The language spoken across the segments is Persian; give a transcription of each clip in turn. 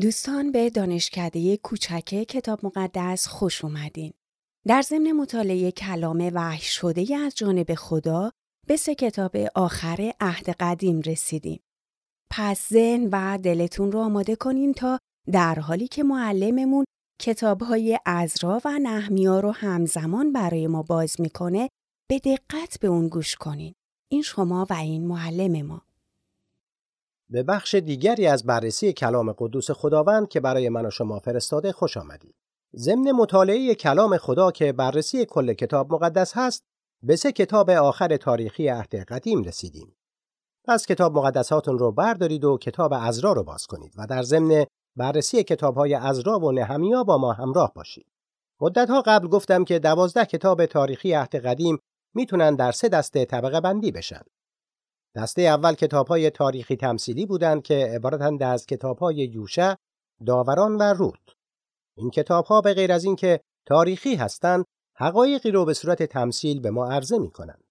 دوستان به دانشکده کوچک کتاب مقدس خوش اومدین. در ضمن مطالعه کلام وحی شده از جانب خدا به سه کتاب آخر عهد قدیم رسیدیم. پس ذهن و دلتون رو آماده کنین تا در حالی که معلممون کتابهای ازرا و نحمیا رو همزمان برای ما باز می‌کنه به دقت به اون گوش کنین. این شما و این معلم ما. به بخش دیگری از بررسی کلام قدوس خداوند که برای من و شما فرستاده خوش آمدید. ضمن مطالعه کلام خدا که بررسی کل کتاب مقدس هست، به سه کتاب آخر تاریخی عهد قدیم رسیدیم. پس کتاب مقدساتون رو بردارید و کتاب ازرا رو باز کنید و در ضمن بررسی کتابهای ازرا و نهمیا با ما همراه باشید. مدتها قبل گفتم که دوازده کتاب تاریخی عهد قدیم می‌تونن در سه دسته طبقه بندی بشن. دسته اول کتابهای تاریخی تمثیلی بودند که عبارتند از کتابهای یوشع، داوران و رود. این کتابها به غیر از اینکه تاریخی هستند، حقایقی رو به صورت تمثیل به ما عرضه می‌کنند.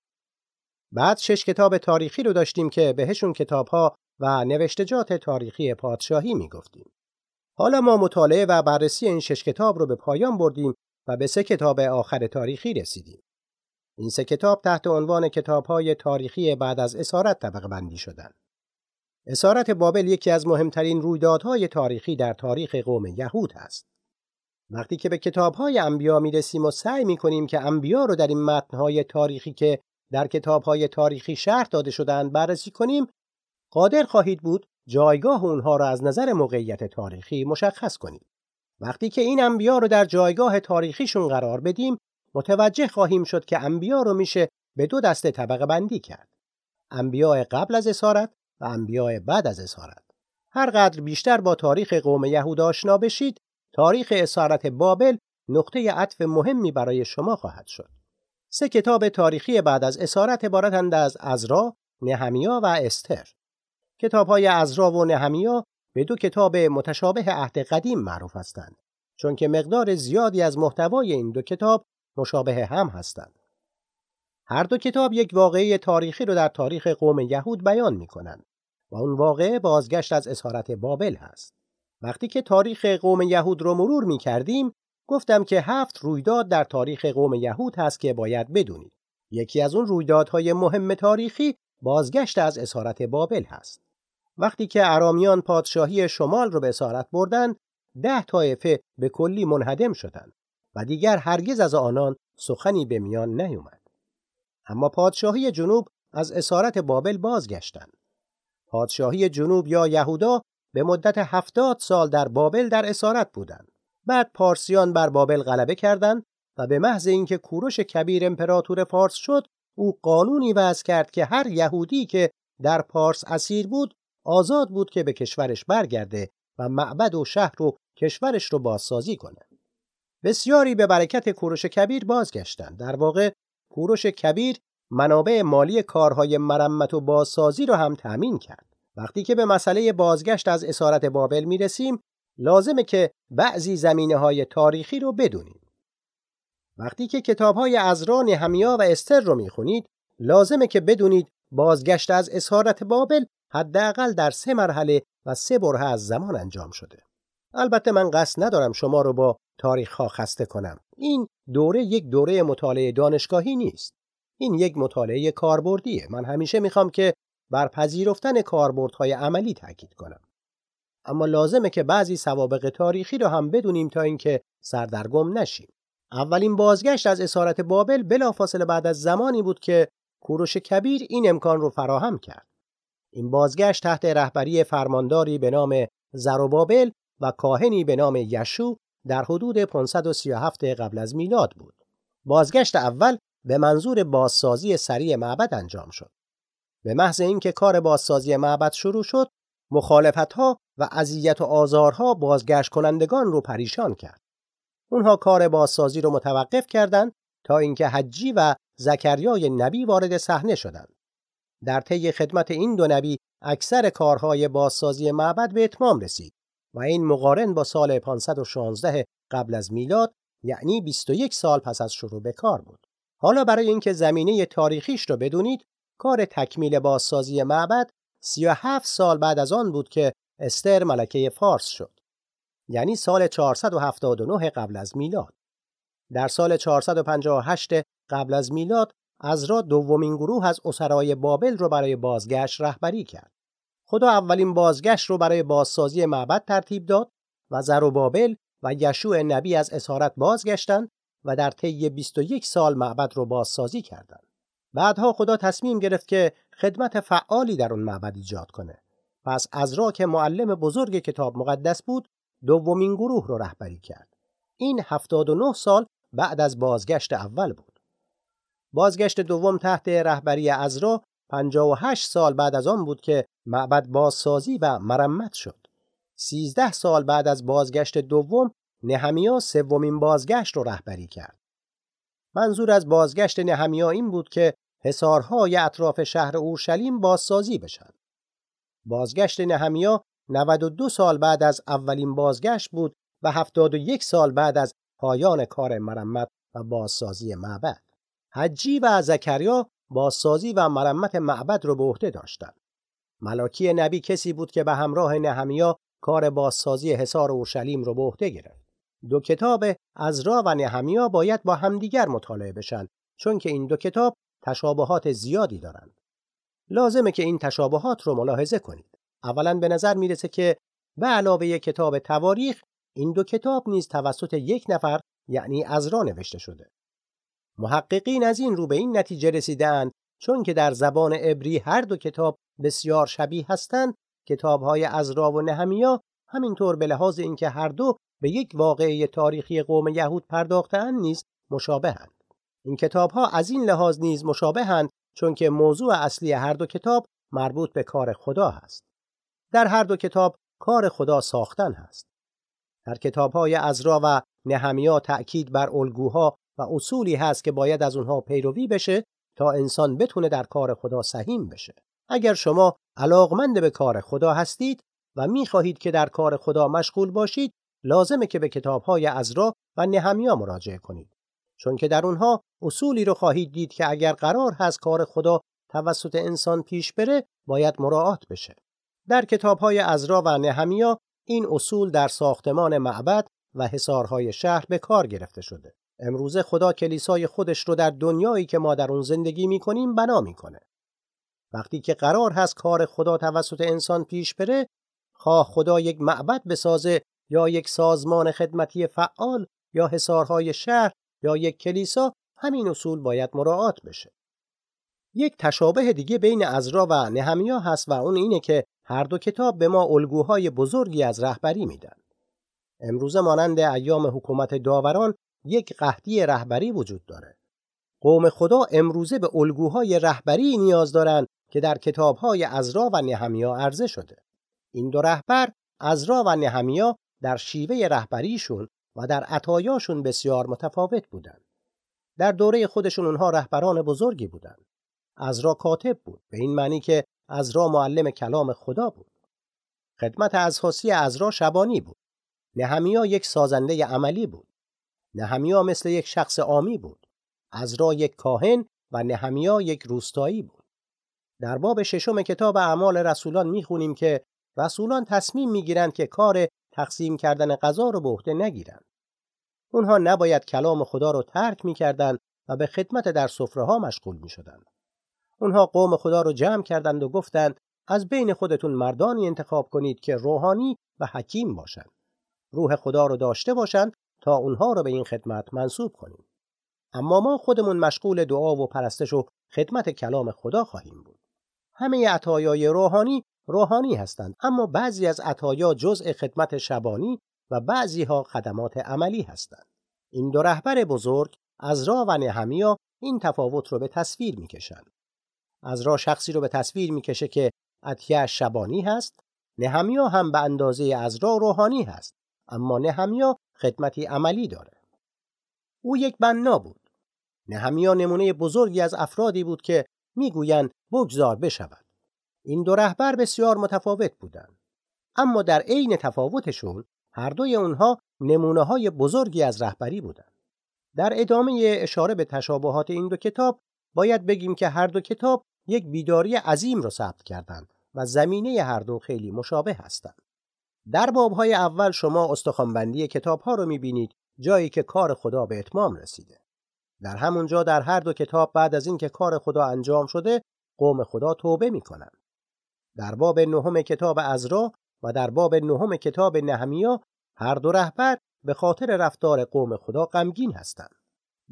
بعد شش کتاب تاریخی رو داشتیم که بهشون کتابها و نوشتجات تاریخی پادشاهی می‌گفتیم. حالا ما مطالعه و بررسی این شش کتاب رو به پایان بردیم و به سه کتاب آخر تاریخی رسیدیم. این سه کتاب تحت عنوان کتابهای تاریخی بعد از اسارت طبقه بندی شدند. اسارت بابل یکی از مهمترین رویدادهای تاریخی در تاریخ قوم یهود است. وقتی که به کتابهای انبیا می‌رسیم و سعی می‌کنیم که انبیا رو در این متنهای تاریخی که در کتابهای تاریخی شرح داده شدند بررسی کنیم، قادر خواهید بود جایگاه اونها را از نظر موقعیت تاریخی مشخص کنید. وقتی که این انبیا رو در جایگاه تاریخیشون قرار بدیم، متوجه خواهیم شد که انبیا رو میشه به دو دسته طبقه بندی کرد. انبیاء قبل از اسارت و انبیاء بعد از اسارت. هر قدر بیشتر با تاریخ قوم یهود آشنا بشید، تاریخ اسارت بابل نقطه عطف مهمی برای شما خواهد شد. سه کتاب تاریخی بعد از اسارت عبارتند از ازرا، نهمیا و استر. کتاب های ازرا و نهمیا به دو کتاب متشابه عهد قدیم معروف هستند چون که مقدار زیادی از محتوای این دو کتاب مشابه هم هستند. هر دو کتاب یک واقعه تاریخی رو در تاریخ قوم یهود بیان می کنند و اون واقعه بازگشت از اسارت بابل هست. وقتی که تاریخ قوم یهود رو مرور می کردیم گفتم که هفت رویداد در تاریخ قوم یهود هست که باید بدونید. یکی از اون رویدادهای مهم تاریخی بازگشت از اسارت بابل هست. وقتی که ارامیان پادشاهی شمال رو به اسارت بردند، ده طایفه به کلی منهدم شدند و دیگر هرگز از آنان سخنی به میان نیومد. اما پادشاهی جنوب از اسارت بابل بازگشتند. پادشاهی جنوب یا یهودا به مدت هفتاد سال در بابل در اسارت بودند. بعد پارسیان بر بابل غلبه کردند و به محض اینکه کوروش کبیر امپراتور فارس شد او قانونی وضع کرد که هر یهودی که در پارس اسیر بود آزاد بود که به کشورش برگرده و معبد و شهر و کشورش رو بازسازی کنه. بسیاری به برکت کوروش کبیر بازگشتند. در واقع کوروش کبیر منابع مالی کارهای مرمت و بازسازی رو هم تأمین کرد. وقتی که به مسئله بازگشت از اسارت بابل می رسیم، لازمه که بعضی زمینه های تاریخی رو بدونیم. وقتی که کتاب های ازرا، نهمیا و استر رو می‌خونید، لازمه که بدونید بازگشت از اسارت بابل حداقل در سه مرحله و سه بره از زمان انجام شده. البته من قصد ندارم شما رو با تاریخ ها خسته کنم. این دوره یک دوره مطالعه دانشگاهی نیست. این یک مطالعه کاربردیه. من همیشه می‌خوام که بر پذیرفتن کاربردهای عملی تاکید کنم. اما لازمه که بعضی سوابق تاریخی رو هم بدونیم تا اینکه سردرگم نشیم. اولین بازگشت از اسارت بابل بلافاصله بعد از زمانی بود که کوروش کبیر این امکان رو فراهم کرد. این بازگشت تحت رهبری فرمانداری به نام زروبابل و کاهنی به نام یشو در حدود 537 قبل از میلاد بود. بازگشت اول به منظور بازسازی سریع معبد انجام شد. به محض اینکه کار بازسازی معبد شروع شد، مخالفتها و اذیت و آزارها بازگشت کنندگان رو پریشان کرد. اونها کار بازسازی رو متوقف کردند تا اینکه حجی و زکریای نبی وارد صحنه شدند. در طی خدمت این دو نبی اکثر کارهای بازسازی معبد به اتمام رسید و این مقارن با سال 516 قبل از میلاد یعنی 21 سال پس از شروع به کار بود. حالا برای اینکه زمینه تاریخیش رو بدونید، کار تکمیل بازسازی معبد 37 سال بعد از آن بود که استر ملکه فارس شد. یعنی سال 479 قبل از میلاد. در سال 458 قبل از میلاد ازرا دومین گروه از اسرای بابل رو برای بازگشت رهبری کرد. خدا اولین بازگشت رو برای بازسازی معبد ترتیب داد و بابل و یشوع نبی از اسارت بازگشتند و در طی 21 سال معبد رو بازسازی کردند. بعدها خدا تصمیم گرفت که خدمت فعالی در اون معبد ایجاد کنه. پس ازرا که معلم بزرگ کتاب مقدس بود، دومین گروه رو رهبری کرد. این 79 سال بعد از بازگشت اول بود. بازگشت دوم تحت رهبری ازرا 58 سال بعد از آن بود که معبد بازسازی و مرمت شد. 13 سال بعد از بازگشت دوم نهمیا سومین بازگشت رو رهبری کرد. منظور از بازگشت نهمیا این بود که حصارهای اطراف شهر اورشلیم بازسازی بشن. بازگشت نهمیا 92 سال بعد از اولین بازگشت بود و 71 سال بعد از پایان کار مرمت و بازسازی معبد. حجی و زکریا بازسازی و مرمت معبد رو به عهده داشتند. ملاکی نبی کسی بود که به همراه نهمیا کار بازسازی حصار اورشلیم رو به عهده گرفت. دو کتاب ازرا و نهمیا باید با همدیگر مطالعه بشن چون که این دو کتاب تشابهات زیادی دارند. لازمه که این تشابهات رو ملاحظه کنید. اولا به نظر می‌رسه که به علاوه کتاب تواریخ این دو کتاب نیز توسط یک نفر یعنی ازرا نوشته شده. محققین از این رو به این نتیجه رسیدند چون که در زبان عبری هر دو کتاب بسیار شبیه هستند. کتابهای ازرا و نهمیا همینطور به لحاظ اینکه هر دو به یک واقعه تاریخی قوم یهود پرداختهاند نیز مشابهند این کتابها از این لحاظ نیز مشابهند چون که موضوع اصلی هر دو کتاب مربوط به کار خدا هست. در هر دو کتاب کار خدا ساختن هست. در کتابهای ازرا و نهمیا تأکید بر الگوها و اصولی هست که باید از اونها پیروی بشه تا انسان بتونه در کار خدا سهیم بشه. اگر شما علاقمند به کار خدا هستید و می‌خواهید که در کار خدا مشغول باشید لازمه که به کتابهای ازرا و نهمیا مراجعه کنید. چون که در اونها اصولی رو خواهید دید که اگر قرار هست کار خدا توسط انسان پیش بره باید مراعات بشه. در کتابهای ازرا و نهمیا این اصول در ساختمان معبد و حصارهای شهر به کار گرفته شده. امروزه خدا کلیسای خودش رو در دنیایی که ما در اون زندگی می‌کنیم بنا می‌کنه. وقتی که قرار هست کار خدا توسط انسان پیش بره خواه خدا یک معبد بسازه یا یک سازمان خدمتی فعال یا حصارهای شهر یا یک کلیسا همین اصول باید مراعات بشه. یک تشابه دیگه بین ازرا و نهمیا هست و اون اینه که هر دو کتاب به ما الگوهای بزرگی از رهبری میدن. امروزه مانند ایام حکومت داوران یک قحطی رهبری وجود داره. قوم خدا امروزه به الگوهای رهبری نیاز دارند که در کتابهای ازرا و نهمیا عرضه شده. این دو رهبر ازرا و نهمیا در شیوه رهبریشون و در عطایاشون بسیار متفاوت بودند. در دوره خودشون اونها رهبران بزرگی بودند. ازرا کاتب بود به این معنی که ازرا معلم کلام خدا بود. خدمت اساسی ازرا شبانی بود. نهمیا یک سازنده عملی بود. نهمیا مثل یک شخص عامی بود. ازرا یک کاهن و نهمیا یک روستایی بود. در باب ششم کتاب اعمال رسولان می‌خونیم که رسولان تصمیم می‌گیرند که کار تقسیم کردن غذا رو به عهده نگیرند. اونها نباید کلام خدا رو ترک می‌کردند و به خدمت در سفره ها مشغول می‌شدند. اونها قوم خدا رو جمع کردند و گفتند از بین خودتون مردانی انتخاب کنید که روحانی و حکیم باشند. روح خدا رو داشته باشند تا اونها رو به این خدمت منصوب کنیم. اما ما خودمون مشغول دعا و پرستش و خدمت کلام خدا خواهیم بود. همه عطایای روحانی روحانی هستند. اما بعضی از عطایا جزء خدمت شبانی و بعضی ها خدمات عملی هستند. این دو رهبر بزرگ از را و نهمیا این تفاوت رو به تصویر می‌کشند. از را شخصی رو به تصویر می‌کشه که عطیه شبانی هست نهمیا هم به اندازه از را روحانی هست اما نهمیا خدمتی عملی داره. او یک بنا بود. نهمیا نمونه بزرگی از افرادی بود که می‌گویند بگذار بشود. این دو رهبر بسیار متفاوت بودند. اما در عین تفاوتشون هر دوی اونها نمونه های بزرگی از رهبری بودند. در ادامه اشاره به تشابهات این دو کتاب باید بگیم که هر دو کتاب یک بیداری عظیم را ثبت کردند و زمینه هر دو خیلی مشابه هستند. در بابهای اول شما استخوانبندی کتاب ها رو می‌بینید جایی که کار خدا به اتمام رسیده. در همونجا در هر دو کتاب بعد از اینکه کار خدا انجام شده قوم خدا توبه می‌کنند. در باب نهم کتاب ازرا و در باب نهم کتاب نهمیا هر دو رهبر به خاطر رفتار قوم خدا غمگین هستند.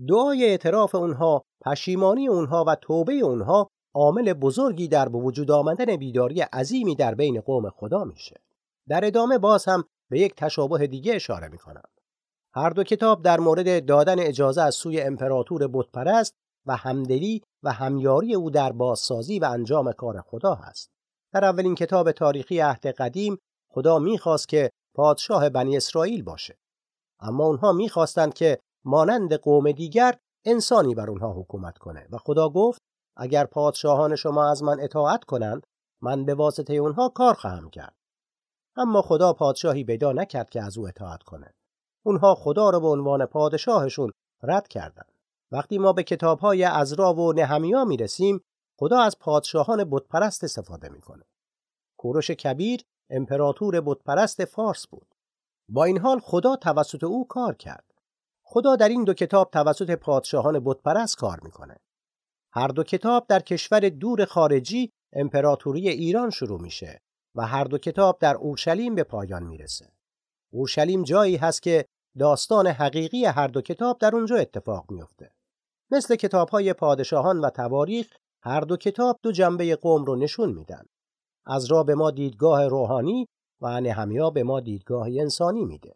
دعای اعتراف اونها، پشیمانی اونها و توبه اونها عامل بزرگی در به وجود آمدن بیداری عظیمی در بین قوم خدا میشه. در ادامه باز هم به یک تشابه دیگه اشاره می‌کنم. هر دو کتاب در مورد دادن اجازه از سوی امپراتور بتپرست و همدلی و همیاری او در بازسازی و انجام کار خدا هست. در اولین کتاب تاریخی عهد قدیم خدا می‌خواست که پادشاه بنی اسرائیل باشه. اما اونها می‌خواستند که مانند قوم دیگر انسانی بر اونها حکومت کنه و خدا گفت اگر پادشاهان شما از من اطاعت کنند من به واسطه اونها کار خواهم کرد. اما خدا پادشاهی پیدا نکرد که از او اطاعت کنه. اونها خدا را به عنوان پادشاهشون رد کردند. وقتی ما به کتابهای ازرا و نهمیا می‌رسیم خدا از پادشاهان بتپرست استفاده می‌کنه. کوروش کبیر امپراتور بتپرست فارس بود. با این حال خدا توسط او کار کرد. خدا در این دو کتاب توسط پادشاهان بتپرست کار می‌کنه. هر دو کتاب در کشور دور خارجی امپراتوری ایران شروع میشه و هر دو کتاب در اورشلیم به پایان می‌رسه. اورشلیم جایی هست که داستان حقیقی هر دو کتاب در اونجا اتفاق میفته. مثل کتابهای پادشاهان و تواریخ هر دو کتاب دو جنبه قوم رو نشون میدن. از را به ما دیدگاه روحانی و نهمیا به ما دیدگاه انسانی میده.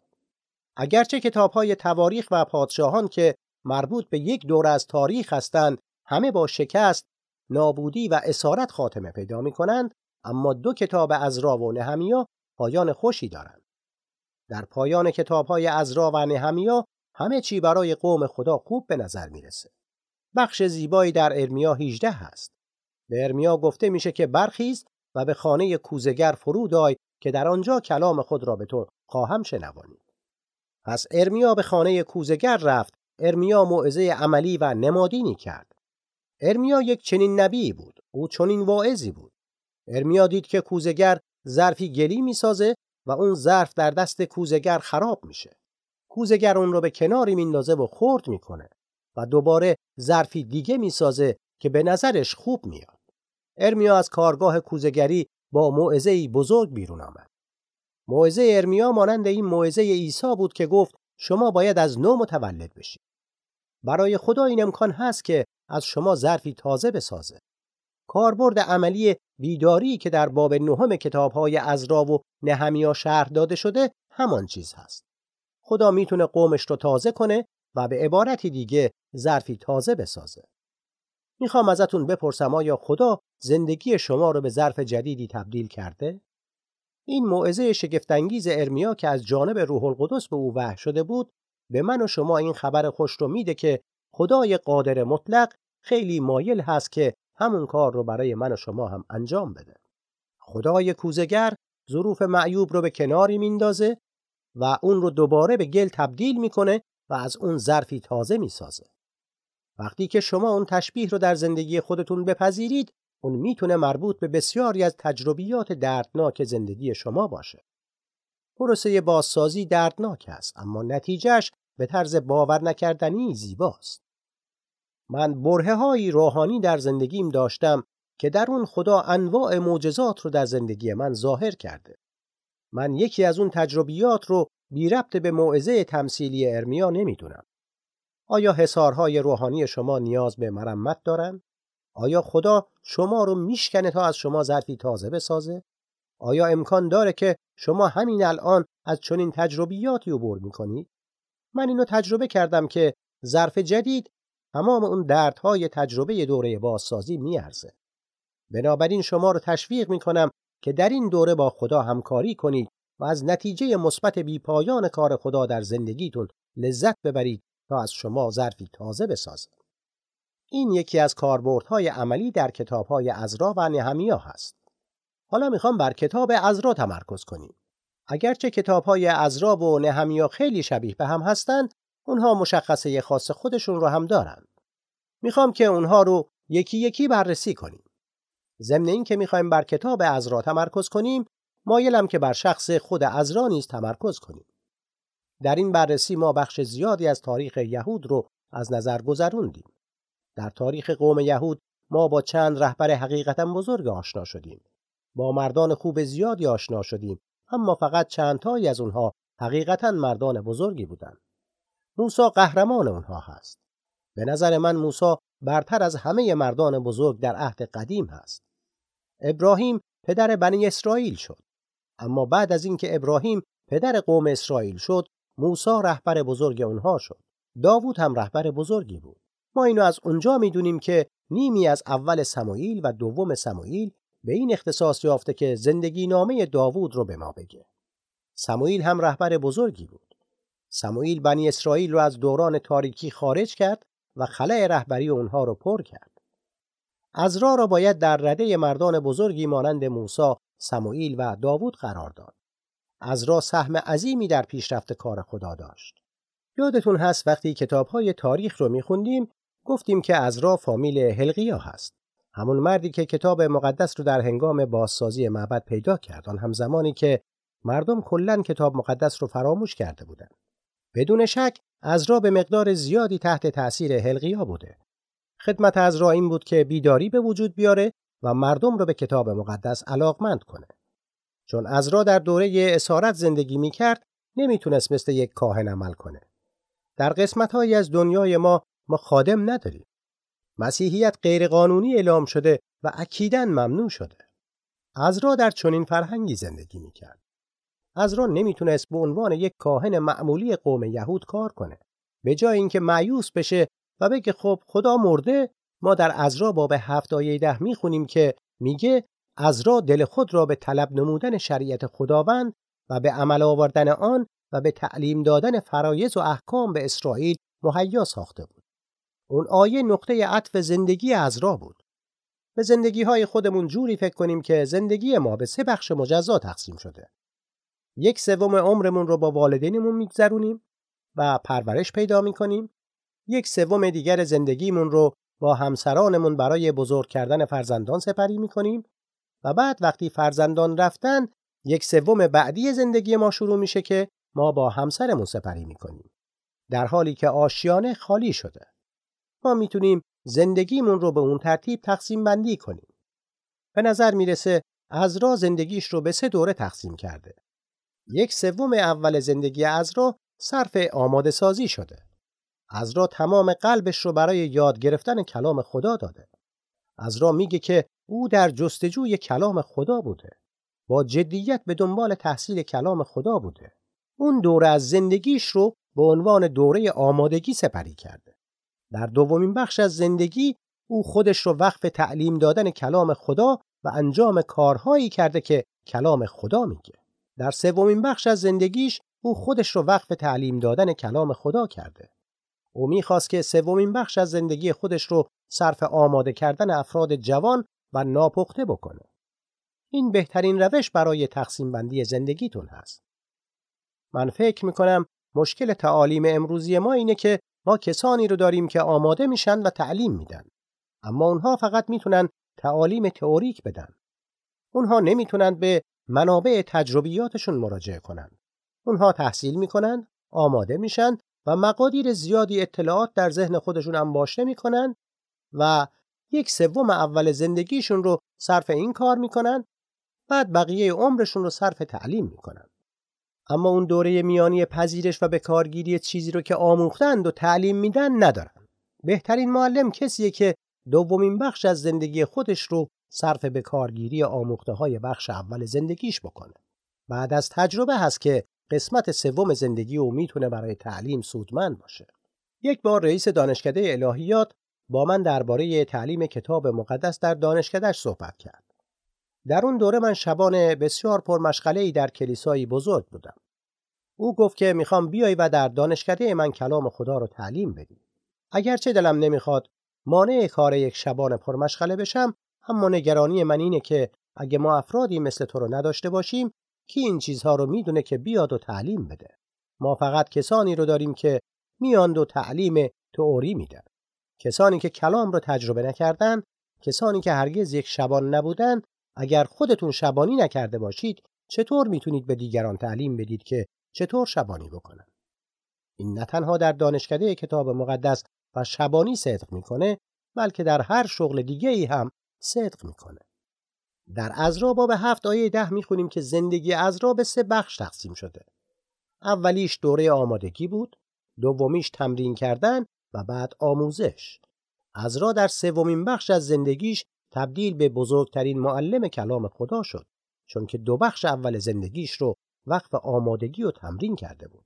اگرچه کتابهای تواریخ و پادشاهان که مربوط به یک دور از تاریخ هستند همه با شکست، نابودی و اسارت خاتمه پیدا می کنند اما دو کتاب ازرا و نهمیا پایان خوشی دارند. در پایان کتابهای ازرا و نهمیا همه چی برای قوم خدا خوب به نظر می‌رسه. بخش زیبایی در ارمیا 18 هست. به ارمیا گفته میشه که برخیز و به خانه کوزگر فرود آی که در آنجا کلام خود را به تو خواهم شنوانید. پس ارمیا به خانه کوزگر رفت. ارمیا موعظه عملی و نمادینی کرد. ارمیا یک چنین نبی بود. او چنین واعظی بود. ارمیا دید که کوزگر ظرفی گلی می‌سازه و اون ظرف در دست کوزگر خراب میشه. کوزگر اون رو به کناری میندازه و خورد می‌کنه و دوباره ظرفی دیگه می‌سازه که به نظرش خوب میاد. ارمیا از کارگاه کوزگری با موعظه‌ای بزرگ بیرون آمد. موعظه ارمیا مانند این موعظه عیسی بود که گفت شما باید از نو متولد بشید. برای خدا این امکان هست که از شما ظرفی تازه بسازه. کاربرد عملی بیداری که در باب نهم کتابهای ازرا و نهمیا شرح داده شده همان چیز هست. خدا می‌تونه قومش رو تازه کنه و به عبارتی دیگه ظرفی تازه بسازه. می‌خوام ازتون بپرسم آیا خدا زندگی شما رو به ظرف جدیدی تبدیل کرده؟ این موعظه شگفتانگیز ارمیا که از جانب روح القدس به او وحی شده بود به من و شما این خبر خوش رو میده که خدای قادر مطلق خیلی مایل هست که همون کار رو برای من و شما هم انجام بده. خدای کوزگر ظروف معیوب رو به کناری میندازه و اون رو دوباره به گل تبدیل می‌کنه و از اون ظرفی تازه می‌سازه. وقتی که شما اون تشبیه رو در زندگی خودتون بپذیرید اون می‌تونه مربوط به بسیاری از تجربیات دردناک زندگی شما باشه. پروسه بازسازی دردناک است اما نتیجهش به طرز باور نکردنی زیباست. من برهه های روحانی در زندگیم داشتم که در اون خدا انواع معجزات رو در زندگی من ظاهر کرده. من یکی از اون تجربیات رو بی ربط به موعظه تمثیلی ارمیا نمی‌دونم. آیا حسارهای روحانی شما نیاز به مرمت دارن؟ آیا خدا شما رو میشکنه تا از شما ظرفی تازه بسازه؟ آیا امکان داره که شما همین الان از چنین تجربیاتی عبور می‌کنید؟ من اینو تجربه کردم که ظرف جدید تمام اون دردهای تجربه دوره بازسازی میارزه. بنابراین شما رو تشویق می‌کنم که در این دوره با خدا همکاری کنید و از نتیجه مثبت بیپایان کار خدا در زندگیتون لذت ببرید تا از شما ظرفی تازه بسازه. این یکی از کاربردهای عملی در کتابهای ازرا و نهمیا هست. حالا می‌خوام بر کتاب ازرا تمرکز کنیم. اگرچه کتابهای ازرا و نهمیا خیلی شبیه به هم هستند، اونها مشخصه خاص خودشون رو هم دارند. می‌خوام که اونها رو یکی یکی بررسی کنیم. ضمن این که می‌خوایم بر کتاب ازرا تمرکز کنیم، مایلم که بر شخص خود ازرا نیز تمرکز کنیم. در این بررسی ما بخش زیادی از تاریخ یهود رو از نظر گذروندیم. در تاریخ قوم یهود ما با چند رهبر حقیقتا بزرگ آشنا شدیم. با مردان خوب زیادی آشنا شدیم اما فقط چند تایی از اونها حقیقتا مردان بزرگی بودند. موسی قهرمان اونها هست. به نظر من موسی برتر از همه مردان بزرگ در عهد قدیم هست. ابراهیم پدر بنی اسرائیل شد. اما بعد از اینکه ابراهیم پدر قوم اسرائیل شد، موسی رهبر بزرگ اونها شد. داوود هم رهبر بزرگی بود. ما اینو از اونجا می‌دونیم که نیمی از اول سموئیل و دوم سموئیل به این اختصاص یافته که زندگی نامه داوود رو به ما بگه. سموئیل هم رهبر بزرگی بود. سموئیل بنی اسرائیل رو از دوران تاریکی خارج کرد و خلای رهبری اونها رو پر کرد. ازرا را باید در رده مردان بزرگی مانند موسی، سموئیل و داوود قرار داد. ازرا سهم عظیمی در پیشرفت کار خدا داشت. یادتون هست وقتی کتابهای تاریخ رو میخوندیم گفتیم که ازرا فامیل هلقیا هست. همون مردی که کتاب مقدس رو در هنگام بازسازی معبد پیدا کرد آن هم زمانی که مردم کلا کتاب مقدس رو فراموش کرده بودند. بدون شک ازرا به مقدار زیادی تحت تأثیر هلقیا بوده. خدمت ازرا این بود که بیداری به وجود بیاره و مردم رو به کتاب مقدس علاقمند کنه. چون ازرا در دوره اسارت زندگی می کرد نمی‌تونست مثل یک کاهن عمل کنه. در قسمت از دنیای ما ما خادم نداریم. مسیحیت غیرقانونی اعلام شده و اکیدن ممنوع شده. ازرا در چنین فرهنگی زندگی می‌کرد. ازرا نمی‌تونست به عنوان یک کاهن معمولی قوم یهود کار کنه. به جای اینکه معیوس بشه و بگه خب خدا مرده ما در ازرا باب هفت آیه ده می‌خونیم که میگه ازرا دل خود را به طلب نمودن شریعت خداوند و به عمل آوردن آن و به تعلیم دادن فرایز و احکام به اسرائیل مهیا ساخته بود. اون آیه نقطه عطف زندگی ازرا بود. به زندگی های خودمون جوری فکر کنیم که زندگی ما به سه بخش مجزا تقسیم شده. یک سوم عمرمون رو با والدینمون میگذرونیم و پرورش پیدا می‌کنیم. یک سوم دیگر زندگیمون رو با همسرانمون برای بزرگ کردن فرزندان سپری می‌کنیم و بعد وقتی فرزندان رفتن یک سوم بعدی زندگی ما شروع میشه که ما با همسرمون سپری می‌کنیم. در حالی که آشیانه خالی شده. ما می‌تونیم زندگیمون رو به اون ترتیب تقسیم بندی کنیم. به نظر می‌رسه ازرا زندگیش رو به سه دوره تقسیم کرده. یک سوم اول زندگی ازرا صرف آماده سازی شده. ازرا تمام قلبش رو برای یاد گرفتن کلام خدا داده. ازرا میگه که او در جستجوی کلام خدا بوده. با جدیت به دنبال تحصیل کلام خدا بوده. اون دوره از زندگیش رو به عنوان دوره آمادگی سپری کرده. در دومین بخش از زندگی او خودش رو وقف تعلیم دادن کلام خدا و انجام کارهایی کرده که کلام خدا میگه. در سومین بخش از زندگیش او خودش رو وقف تعلیم دادن کلام خدا کرده. او می‌خواست که سومین بخش از زندگی خودش رو صرف آماده کردن افراد جوان و ناپخته بکنه. این بهترین روش برای تقسیم بندی زندگیتون هست. من فکر می‌کنم مشکل تعالیم امروزی ما اینه که ما کسانی رو داریم که آماده میشن و تعلیم میدن. اما اونها فقط می‌تونن تعالیم تئوریک بدن. اونها نمی‌تونن به منابع تجربیاتشون مراجعه کنن. اونها تحصیل می‌کنن، آماده میشن و مقادیر زیادی اطلاعات در ذهن خودشون انباشته می‌کنن و یک سوم اول زندگیشون رو صرف این کار می‌کنن بعد بقیه عمرشون رو صرف تعلیم می‌کنن. اما اون دوره میانی پذیرش و به کارگیری چیزی رو که آموختند و تعلیم میدن ندارن. بهترین معلم کسیه که دومین بخش از زندگی خودش رو صرف به کارگیری آموخته های بخش اول زندگیش بکنه. بعد از تجربه هست که قسمت سوم زندگی او می‌تونه برای تعلیم سودمند باشه. یک بار رئیس دانشکده الهیات با من درباره تعلیم کتاب مقدس در دانشکدهش صحبت کرد. در اون دوره من شبانه بسیار پرمشغله ای در کلیسایی بزرگ بودم. او گفت که می‌خوام بیای و در دانشکده من کلام خدا رو تعلیم بدی. اگرچه دلم نمی‌خواد مانع کار یک شبان پرمشغله بشم اما نگرانی من اینه که اگه ما افرادی مثل تو رو نداشته باشیم کی این چیزها رو می‌دونه که بیاد و تعلیم بده. ما فقط کسانی رو داریم که میاند و تعلیم تئوری میدن. کسانی که کلام رو تجربه نکردن کسانی که هرگز یک شبان نبودن اگر خودتون شبانی نکرده باشید چطور می‌تونید به دیگران تعلیم بدید که چطور شبانی بکنن؟ این نه تنها در دانشکده کتاب مقدس و شبانی صدق می‌کنه بلکه در هر شغل دیگه ای هم صدق می‌کنه. در ازرا باب هفت آیه ده می‌خونیم که زندگی ازرا به سه بخش تقسیم شده. اولیش دوره آمادگی بود دومیش تمرین کردن و بعد آموزش. ازرا در سومین بخش از زندگیش تبدیل به بزرگترین معلم کلام خدا شد چون که دو بخش اول زندگیش رو وقف آمادگی و تمرین کرده بود.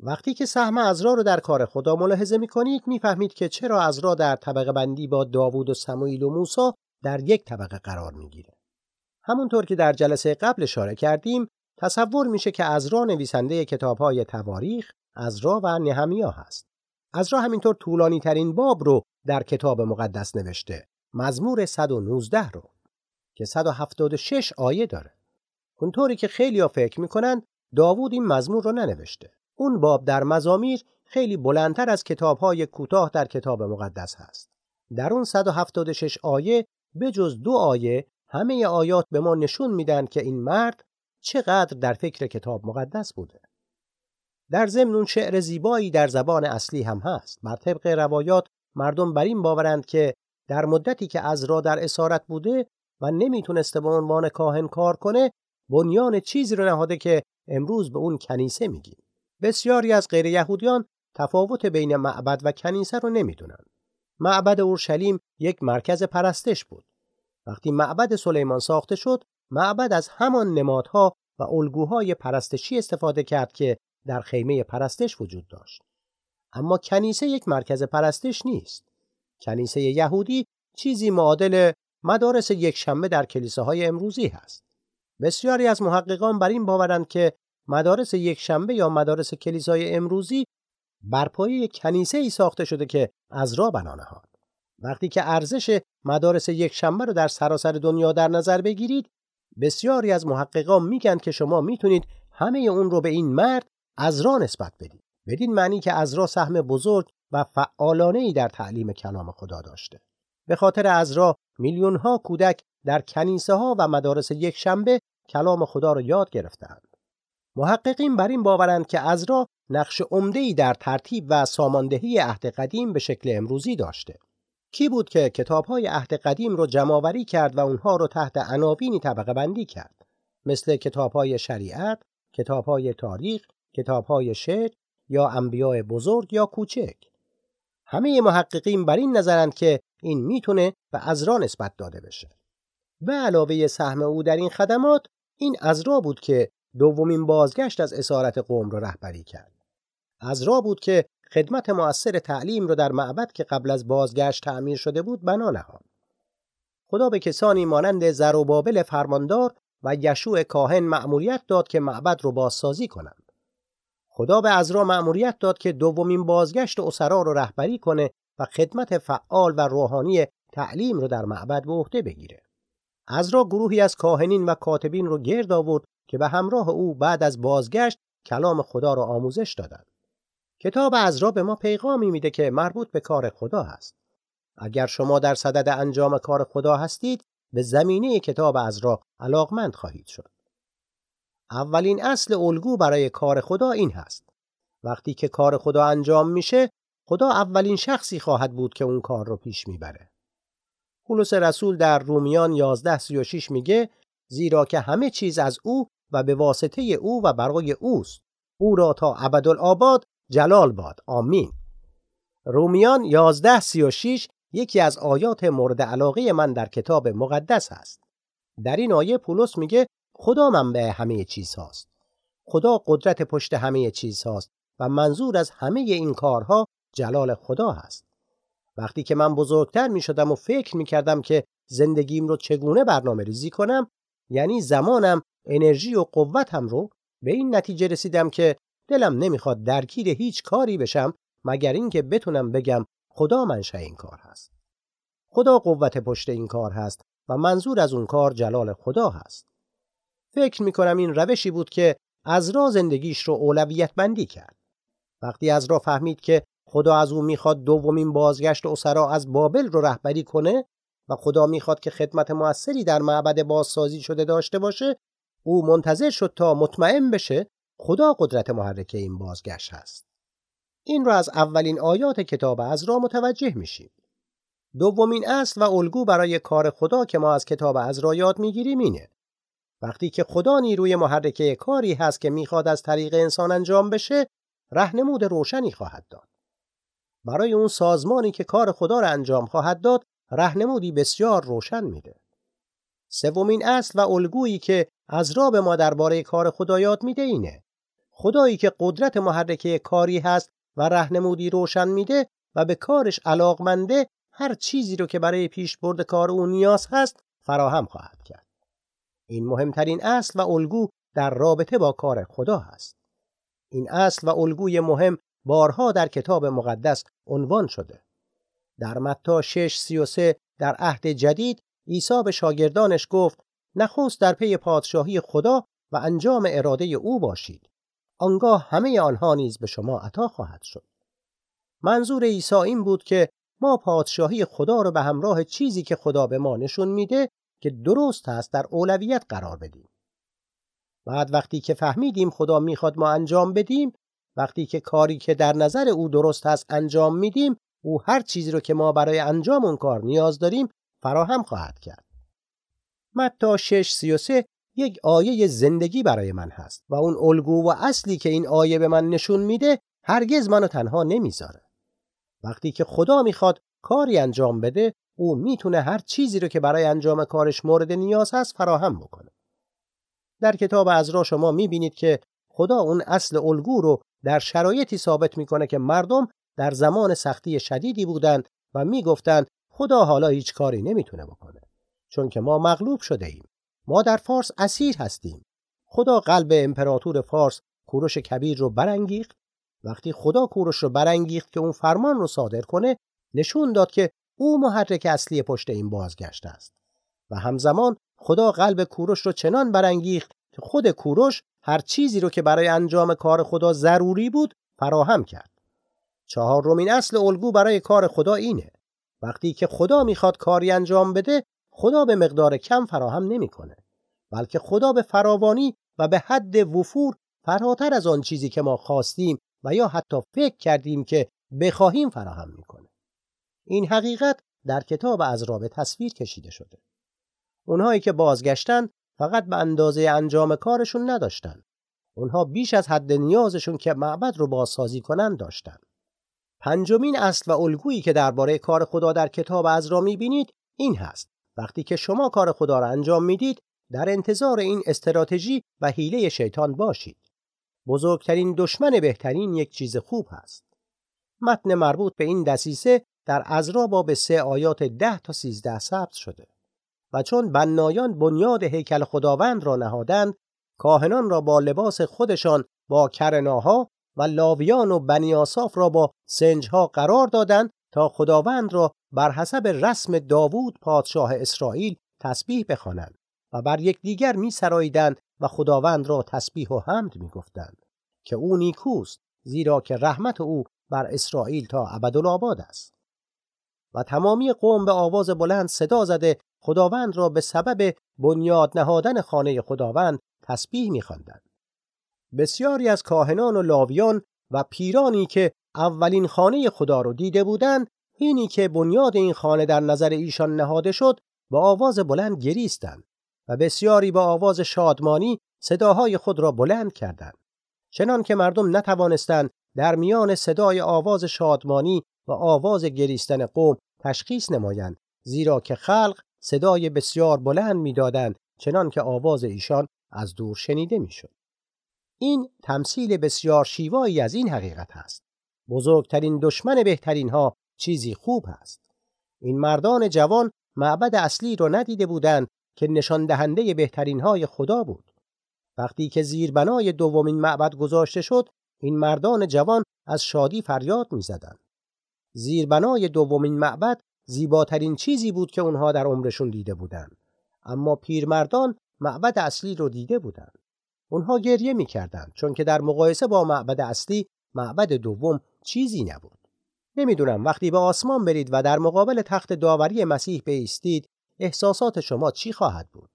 وقتی که سهم ازرا رو در کار خدا ملاحظه می‌کنید می‌فهمید که چرا ازرا در طبقه بندی با داوود و سموئیل و موسی در یک طبقه قرار می‌گیره. همونطور که در جلسه قبل اشاره کردیم تصور میشه که ازرا نویسنده کتابهای تواریخ ازرا و نهمیا هست. ازرا همینطور طولانی ترین باب رو در کتاب مقدس نوشته مزمور 119 رو که 176 آیه داره. اونطوری که خیلی ها فکر می‌کنن داوود این مزمور رو ننوشته. اون باب در مزامیر خیلی بلندتر از کتابهای کوتاه در کتاب مقدس هست. در اون 176 آیه به جز دو آیه همه آیات به ما نشون میدن که این مرد چقدر در فکر کتاب مقدس بوده. در ضمن اون شعر زیبایی در زبان اصلی هم هست. بر طبق روایات مردم بر این باورند که در مدتی که از را در اسارت بوده و نمی‌تونسته به عنوان کاهن کار کنه بنیان چیزی رو نهاده که امروز به اون کنیسه میگیم. بسیاری از غیر یهودیان تفاوت بین معبد و کنیسه رو نمی‌دونن. معبد اورشلیم یک مرکز پرستش بود. وقتی معبد سلیمان ساخته شد معبد از همان نمادها و الگوهای پرستشی استفاده کرد که در خیمه پرستش وجود داشت. اما کنیسه یک مرکز پرستش نیست. کنیسه یهودی چیزی معادل مدارس یک شنبه در کلیساهای امروزی هست. بسیاری از محققان بر این باورند که مدارس یک شنبه یا مدارس کلیسای امروزی بر پایه کنیسه ای ساخته شده که از را بنا وقتی که ارزش مدارس یک شنبه رو در سراسر دنیا در نظر بگیرید بسیاری از محققان میگن که شما می‌تونید همه اون رو به این مرد از را نسبت بدید. بدین معنی که از را سهم بزرگ و فعالانه ای در تعلیم کلام خدا داشته. به خاطر از را میلیون ها کودک در کنیسه ها و مدارس یک شنبه کلام خدا را یاد گرفتند محققین بر این باورند که ازرا نقش ای در ترتیب و ساماندهی عهد قدیم به شکل امروزی داشته. کی بود که کتابهای عهد قدیم رو جمعآوری کرد و اونها رو تحت عناوینی طبقه بندی کرد مثل کتابهای شریعت، کتابهای تاریخ، کتابهای شعر یا انبیاء بزرگ یا کوچک. همه محققین بر این نظرند که این می‌تونه به ازرا نسبت داده بشه. به علاوه سهم او در این خدمات این ازرا بود که دومین بازگشت از اسارت قوم را رهبری کرد. از را بود که خدمت مؤثر تعلیم را در معبد که قبل از بازگشت تعمیر شده بود بنا نهاد. خدا به کسانی مانند زروبابل فرماندار و یشوع کاهن مأموریت داد که معبد رو بازسازی کنند. خدا به ازرا مأموریت داد که دومین بازگشت اسرا رو رهبری کنه و خدمت فعال و روحانی تعلیم رو در معبد به عهده بگیره. ازرا گروهی از کاهنین و کاتبین رو گرد آورد که به همراه او بعد از بازگشت کلام خدا را آموزش دادند. کتاب ازرا به ما پیغامی میده که مربوط به کار خدا است. اگر شما در صدد انجام کار خدا هستید، به زمینه کتاب ازرا علاقمند خواهید شد. اولین اصل الگو برای کار خدا این هست. وقتی که کار خدا انجام میشه، خدا اولین شخصی خواهد بود که اون کار رو پیش می‌بره. پولس رسول در رومیان 11:36 میگه زیرا که همه چیز از او و به واسطه او و برای اوست. او را تا ابدالآباد جلال باد. آمین. رومیان 1136 یکی از آیات مورد علاقه من در کتاب مقدس است. در این آیه پولس میگه خدا منبع همه چیز هاست. خدا قدرت پشت همه چیز هاست و منظور از همه این کارها جلال خدا هست. وقتی که من بزرگتر می شدم و فکر می کردم که زندگیم رو چگونه برنامه ریزی کنم یعنی زمانم انرژی و قوتم رو به این نتیجه رسیدم که دلم نمی‌خواد درگیر هیچ کاری بشم مگر اینکه بتونم بگم خدا منشأ این کار هست. خدا قوت پشت این کار هست و منظور از اون کار جلال خدا هست. فکر می‌کنم این روشی بود که از را زندگیش رو اولویت بندی کرد. وقتی از را فهمید که خدا از او می‌خواد دومین بازگشت اسرا از بابل رو رهبری کنه و خدا می‌خواد که خدمت موثری در معبد بازسازی شده داشته باشه او منتظر شد تا مطمئن بشه خدا قدرت محرکه این بازگشت هست. این را از اولین آیات کتاب را متوجه میشیم. دومین اصل و الگو برای کار خدا که ما از کتاب را یاد می‌گیریم اینه. وقتی که خدا نیروی محرکه کاری هست که می‌خواد از طریق انسان انجام بشه، رهنمود روشنی خواهد داد. برای اون سازمانی که کار خدا را انجام خواهد داد، رهنمودی بسیار روشن میده. سومین اصل و الگویی که از را ما درباره کار خدا یاد میده اینه. خدایی که قدرت محرکه کاری هست و رهنمودی روشن میده و به کارش علاقمنده هر چیزی رو که برای پیش برد کار او نیاز هست فراهم خواهد کرد. این مهمترین اصل و الگو در رابطه با کار خدا هست. این اصل و الگوی مهم بارها در کتاب مقدس عنوان شده. در متا 6:33 در عهد جدید عیسی به شاگردانش گفت نخست در پی پادشاهی خدا و انجام اراده او باشید. آنگاه همه آنها نیز به شما عطا خواهد شد. منظور عیسی این بود که ما پادشاهی خدا رو به همراه چیزی که خدا به ما نشون میده که درست است در اولویت قرار بدیم. بعد وقتی که فهمیدیم خدا می‌خواد ما انجام بدیم وقتی که کاری که در نظر او درست است انجام میدیم او هر چیزی رو که ما برای انجام اون کار نیاز داریم فراهم خواهد کرد. متا 6:33 یک آیه زندگی برای من هست و اون الگو و اصلی که این آیه به من نشون میده هرگز منو تنها نمی‌ذاره. وقتی که خدا می‌خواد کاری انجام بده او می‌تونه هر چیزی رو که برای انجام کارش مورد نیاز هست فراهم بکنه. در کتاب ازرا شما می‌بینید که خدا اون اصل الگو رو در شرایطی ثابت می‌کنه که مردم در زمان سختی شدیدی بودند و می‌گفتند خدا حالا هیچ کاری نمی‌تونه بکنه. چون که ما مغلوب شده ایم. ما در فارس اسیر هستیم. خدا قلب امپراتور فارس کوروش کبیر رو برانگیخت. وقتی خدا کوروش رو برانگیخت که اون فرمان رو صادر کنه نشون داد که او محرک اصلی پشت این بازگشت است. و همزمان خدا قلب کوروش رو چنان برانگیخت که خود کوروش هر چیزی رو که برای انجام کار خدا ضروری بود فراهم کرد. چهارمین اصل الگو برای کار خدا اینه. وقتی که خدا می‌خواد کاری انجام بده خدا به مقدار کم فراهم نمی‌کنه. بلکه خدا به فراوانی و به حد وفور فراتر از آن چیزی که ما خواستیم و یا حتی فکر کردیم که بخواهیم فراهم می‌کنه. این حقیقت در کتاب از به تصویر کشیده شده. اونهایی که بازگشتن فقط به اندازه انجام کارشون نداشتن. اونها بیش از حد نیازشون که معبد رو بازسازی کنن داشتن. پنجمین اصل و الگویی که درباره کار خدا در کتاب را می‌بینید این هست. وقتی که شما کار خدا را انجام می‌دید در انتظار این استراتژی و حیله شیطان باشید. بزرگترین دشمن بهترین یک چیز خوب هست. متن مربوط به این دسیسه در ازرا با به سه آیات ده تا سیزده ثبت شده و چون بنایان بنیاد هیکل خداوند را نهادند کاهنان را با لباس خودشان با کرناها و لاویان و بنی آصاف را با سنجها قرار دادند تا خداوند را بر حسب رسم داوود پادشاه اسرائیل تسبیح بخوانند و بر یکدیگر می سرایدند و خداوند را تسبیح و حمد می گفتند که او نیکوست زیرا که رحمت او بر اسرائیل تا ابدالآباد است. و تمامی قوم به آواز بلند صدا زده خداوند را به سبب بنیاد نهادن خانه خداوند تسبیح می‌خواندند. بسیاری از کاهنان و لاویان و پیرانی که اولین خانه خدا رو دیده بودند اینی که بنیاد این خانه در نظر ایشان نهاده شد با آواز بلند گریستند و بسیاری با آواز شادمانی صداهای خود را بلند کردند. چنان که مردم نتوانستند در میان صدای آواز شادمانی و آواز گریستن قوم تشخیص نمایند زیرا که خلق صدای بسیار بلند می‌دادند چنان که آواز ایشان از دور شنیده می‌شد. این تمثیل بسیار شیوایی از این حقیقت است. بزرگترین دشمن بهترین ها چیزی خوب است. این مردان جوان معبد اصلی را ندیده بودند که نشان دهنده بهترین های خدا بود. وقتی که زیربنای دومین معبد گذاشته شد، این مردان جوان از شادی فریاد می‌زدند. زیربنای دومین معبد زیباترین چیزی بود که اونها در عمرشون دیده بودند. اما پیرمردان معبد اصلی رو دیده بودند. اونها گریه می‌کردند چون که در مقایسه با معبد اصلی معبد دوم چیزی نبود. نمی‌دونم وقتی به آسمان برید و در مقابل تخت داوری مسیح بیستید احساسات شما چی خواهد بود؟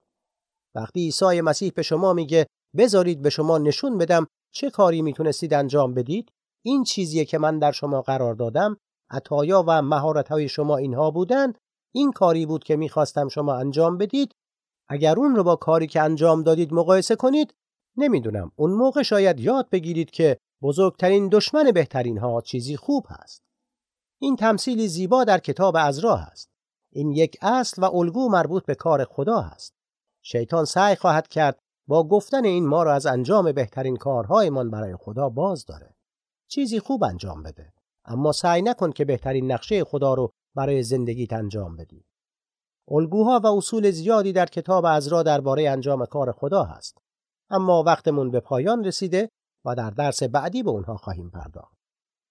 وقتی عیسی مسیح به شما میگه بذارید به شما نشون بدم چه کاری می‌تونستید انجام بدید این چیزیه که من در شما قرار دادم عطایا و مهارت شما اینها بودن این کاری بود که می‌خواستم شما انجام بدید اگر اون رو با کاری که انجام دادید مقایسه کنید نمی‌دونم. اون موقع شاید یاد بگیرید که بزرگترین دشمن بهترین ها چیزی خوب هست. این تمثیلی زیبا در کتاب ازرا هست. این یک اصل و الگو مربوط به کار خدا هست. شیطان سعی خواهد کرد با گفتن این ما را از انجام بهترین کارهایمان برای خدا باز داره. چیزی خوب انجام بده. اما سعی نکن که بهترین نقشه خدا رو برای زندگیت انجام بدی. الگوها و اصول زیادی در کتاب ازرا درباره انجام کار خدا هست. اما وقتمون به پایان رسیده و در درس بعدی به اونها خواهیم پرداخت.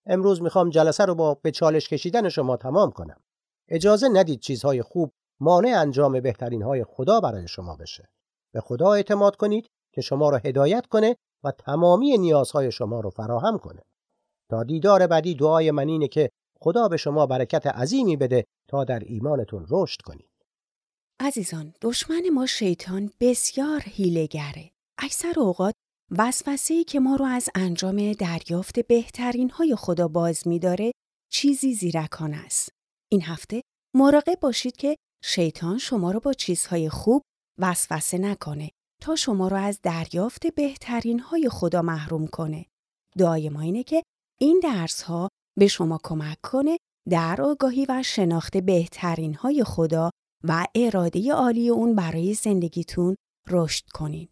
امروز می‌خوام جلسه رو با به چالش کشیدن شما تمام کنم. اجازه ندید چیزهای خوب مانع انجام بهترین های خدا برای شما بشه. به خدا اعتماد کنید که شما را هدایت کنه و تمامی نیازهای شما رو فراهم کنه. تا دیدار بعدی دعای من اینه که خدا به شما برکت عظیمی بده تا در ایمانتون رشد کنید. عزیزان دشمن ما شیطان بسیار هیلگره اکثر اوقات وسوسه‌ای که ما رو از انجام دریافت بهترین های خدا باز میداره چیزی زیرکان است. این هفته مراقب باشید که شیطان شما رو با چیزهای خوب وسوسه نکنه تا شما رو از دریافت بهترین های خدا محروم کنه. دعای ما اینه که این درس ها به شما کمک کنه در آگاهی و شناخت بهترین های خدا و اراده عالی اون برای زندگیتون رشد کنین.